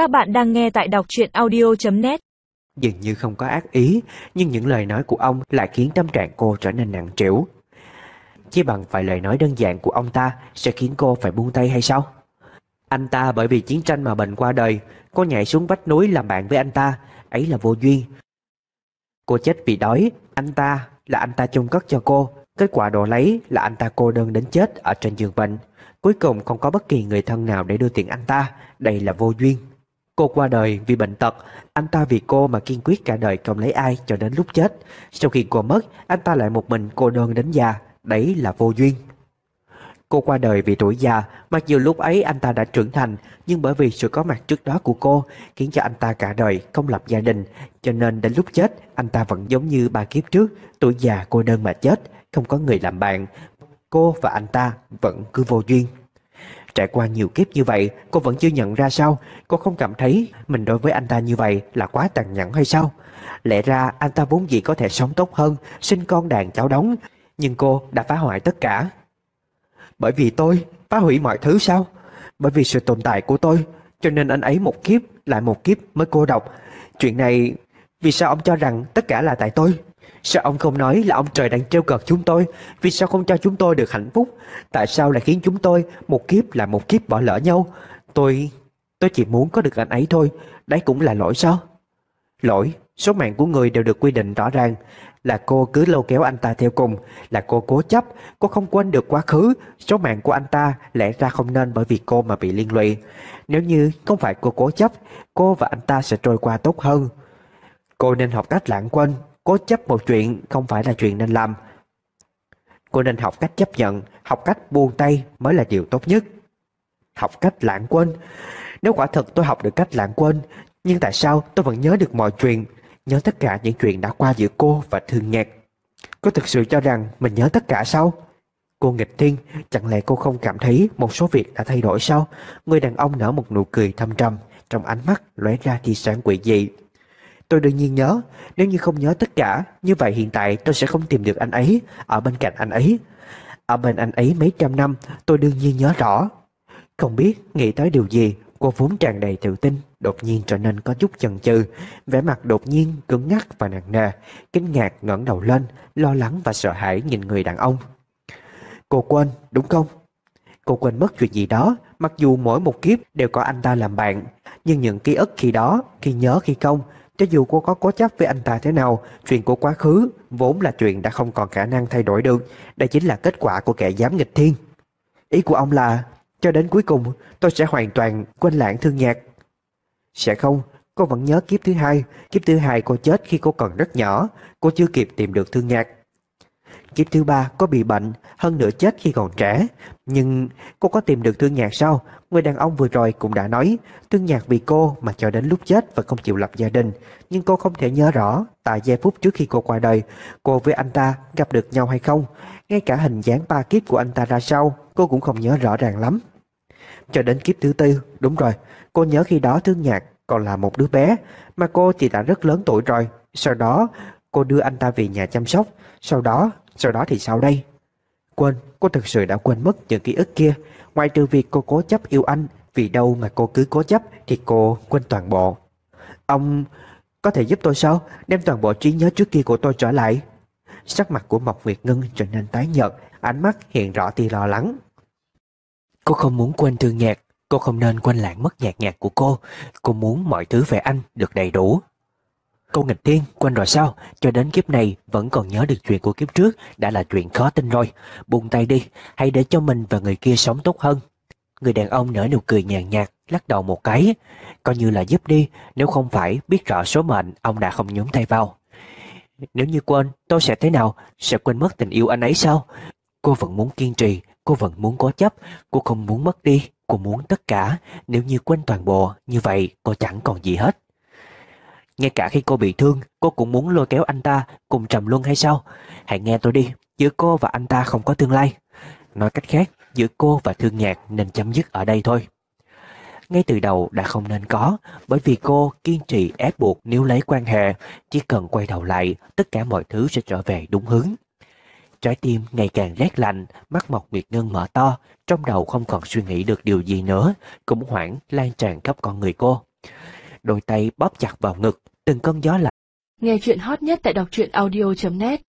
Các bạn đang nghe tại đọc truyện audio.net Dường như không có ác ý, nhưng những lời nói của ông lại khiến tâm trạng cô trở nên nặng trĩu. Chỉ bằng vài lời nói đơn giản của ông ta sẽ khiến cô phải buông tay hay sao? Anh ta bởi vì chiến tranh mà bệnh qua đời, cô nhảy xuống vách núi làm bạn với anh ta, ấy là vô duyên. Cô chết vì đói, anh ta là anh ta chôn cất cho cô, kết quả đồ lấy là anh ta cô đơn đến chết ở trên giường bệnh. Cuối cùng không có bất kỳ người thân nào để đưa tiền anh ta, đây là vô duyên. Cô qua đời vì bệnh tật, anh ta vì cô mà kiên quyết cả đời không lấy ai cho đến lúc chết. Sau khi cô mất, anh ta lại một mình cô đơn đến già, đấy là vô duyên. Cô qua đời vì tuổi già, mặc dù lúc ấy anh ta đã trưởng thành, nhưng bởi vì sự có mặt trước đó của cô khiến cho anh ta cả đời không lập gia đình, cho nên đến lúc chết anh ta vẫn giống như ba kiếp trước, tuổi già cô đơn mà chết, không có người làm bạn. Cô và anh ta vẫn cứ vô duyên. Trải qua nhiều kiếp như vậy, cô vẫn chưa nhận ra sao? Cô không cảm thấy mình đối với anh ta như vậy là quá tàn nhẫn hay sao? Lẽ ra anh ta vốn dĩ có thể sống tốt hơn, sinh con đàn cháu đóng, nhưng cô đã phá hoại tất cả. Bởi vì tôi phá hủy mọi thứ sao? Bởi vì sự tồn tại của tôi, cho nên anh ấy một kiếp lại một kiếp mới cô độc. Chuyện này, vì sao ông cho rằng tất cả là tại tôi? Sao ông không nói là ông trời đang trêu cợt chúng tôi? Vì sao không cho chúng tôi được hạnh phúc? Tại sao lại khiến chúng tôi một kiếp là một kiếp bỏ lỡ nhau? Tôi... tôi chỉ muốn có được anh ấy thôi. Đấy cũng là lỗi sao? Lỗi, số mạng của người đều được quy định rõ ràng. Là cô cứ lôi kéo anh ta theo cùng, là cô cố chấp, cô không quên được quá khứ. Số mạng của anh ta lẽ ra không nên bởi vì cô mà bị liên lụy. Nếu như không phải cô cố chấp, cô và anh ta sẽ trôi qua tốt hơn. Cô nên học cách lãng quên, cố chấp một chuyện không phải là chuyện nên làm. Cô nên học cách chấp nhận, học cách buông tay mới là điều tốt nhất. Học cách lãng quên. Nếu quả thật tôi học được cách lãng quên, nhưng tại sao tôi vẫn nhớ được mọi chuyện, nhớ tất cả những chuyện đã qua giữa cô và Thương Nhạc? Cô thực sự cho rằng mình nhớ tất cả sao? Cô nghịch thiên, chẳng lẽ cô không cảm thấy một số việc đã thay đổi sao? Người đàn ông nở một nụ cười thâm trầm, trong ánh mắt lóe ra tia sáng quỷ dị. Tôi đương nhiên nhớ, nếu như không nhớ tất cả, như vậy hiện tại tôi sẽ không tìm được anh ấy, ở bên cạnh anh ấy. Ở bên anh ấy mấy trăm năm, tôi đương nhiên nhớ rõ. Không biết nghĩ tới điều gì, cô vốn tràn đầy tự tin, đột nhiên trở nên có chút chần chừ, vẻ mặt đột nhiên cứng ngắc và nặng nề, kinh ngạc ngẩng đầu lên, lo lắng và sợ hãi nhìn người đàn ông. Cô quên, đúng không? Cô quên mất chuyện gì đó, mặc dù mỗi một kiếp đều có anh ta làm bạn, nhưng những ký ức khi đó, khi nhớ khi không, cho dù cô có cố chấp với anh ta thế nào, chuyện của quá khứ vốn là chuyện đã không còn khả năng thay đổi được. Đây chính là kết quả của kẻ dám nghịch thiên. Ý của ông là, cho đến cuối cùng, tôi sẽ hoàn toàn quên lãng thương nhạc. Sẽ không, cô vẫn nhớ kiếp thứ hai. Kiếp thứ hai cô chết khi cô còn rất nhỏ. Cô chưa kịp tìm được thương nhạc. Kiếp thứ ba có bị bệnh, hơn nữa chết khi còn trẻ. Nhưng cô có tìm được thương nhạc sao? Người đàn ông vừa rồi cũng đã nói, thương nhạc vì cô mà cho đến lúc chết và không chịu lập gia đình. Nhưng cô không thể nhớ rõ tại giây phút trước khi cô qua đời, cô với anh ta gặp được nhau hay không. Ngay cả hình dáng ba kiếp của anh ta ra sao, cô cũng không nhớ rõ ràng lắm. Cho đến kiếp thứ tư, đúng rồi, cô nhớ khi đó thương nhạc còn là một đứa bé, mà cô thì đã rất lớn tuổi rồi. Sau đó, cô đưa anh ta về nhà chăm sóc. Sau đó, sau đó thì sao đây? Quên, cô thực sự đã quên mất những ký ức kia. Ngoài trừ việc cô cố chấp yêu anh, vì đâu mà cô cứ cố chấp thì cô quên toàn bộ. Ông có thể giúp tôi sao? Đem toàn bộ trí nhớ trước kia của tôi trở lại. Sắc mặt của Mộc Việt Ngân trở nên tái nhợt, ánh mắt hiện rõ tia lo lắng. Cô không muốn quên thương nhạc, cô không nên quên lãng mất nhạc nhạc của cô. Cô muốn mọi thứ về anh được đầy đủ. Cô nghịch thiên, quên rồi sao? Cho đến kiếp này vẫn còn nhớ được chuyện của kiếp trước đã là chuyện khó tin rồi. Buông tay đi, hãy để cho mình và người kia sống tốt hơn. Người đàn ông nở nụ cười nhàn nhạt, lắc đầu một cái. Coi như là giúp đi, nếu không phải biết rõ số mệnh, ông đã không nhúng tay vào. Nếu như quên, tôi sẽ thế nào? Sẽ quên mất tình yêu anh ấy sao? Cô vẫn muốn kiên trì, cô vẫn muốn cố chấp, cô không muốn mất đi, cô muốn tất cả. Nếu như quên toàn bộ, như vậy cô chẳng còn gì hết. Ngay cả khi cô bị thương, cô cũng muốn lôi kéo anh ta cùng trầm luân hay sao? Hãy nghe tôi đi, giữa cô và anh ta không có tương lai. Nói cách khác, giữa cô và thương nhạc nên chấm dứt ở đây thôi. Ngay từ đầu đã không nên có, bởi vì cô kiên trì ép buộc nếu lấy quan hệ, chỉ cần quay đầu lại, tất cả mọi thứ sẽ trở về đúng hướng. Trái tim ngày càng rét lạnh, mắt mọc Nguyệt Ngân mở to, trong đầu không còn suy nghĩ được điều gì nữa, cũng hoảng lan tràn khắp con người cô. đôi tay bóp chặt vào ngực, từng cơn gió lạnh. Nghe chuyện hot nhất tại đọc truyện audio.net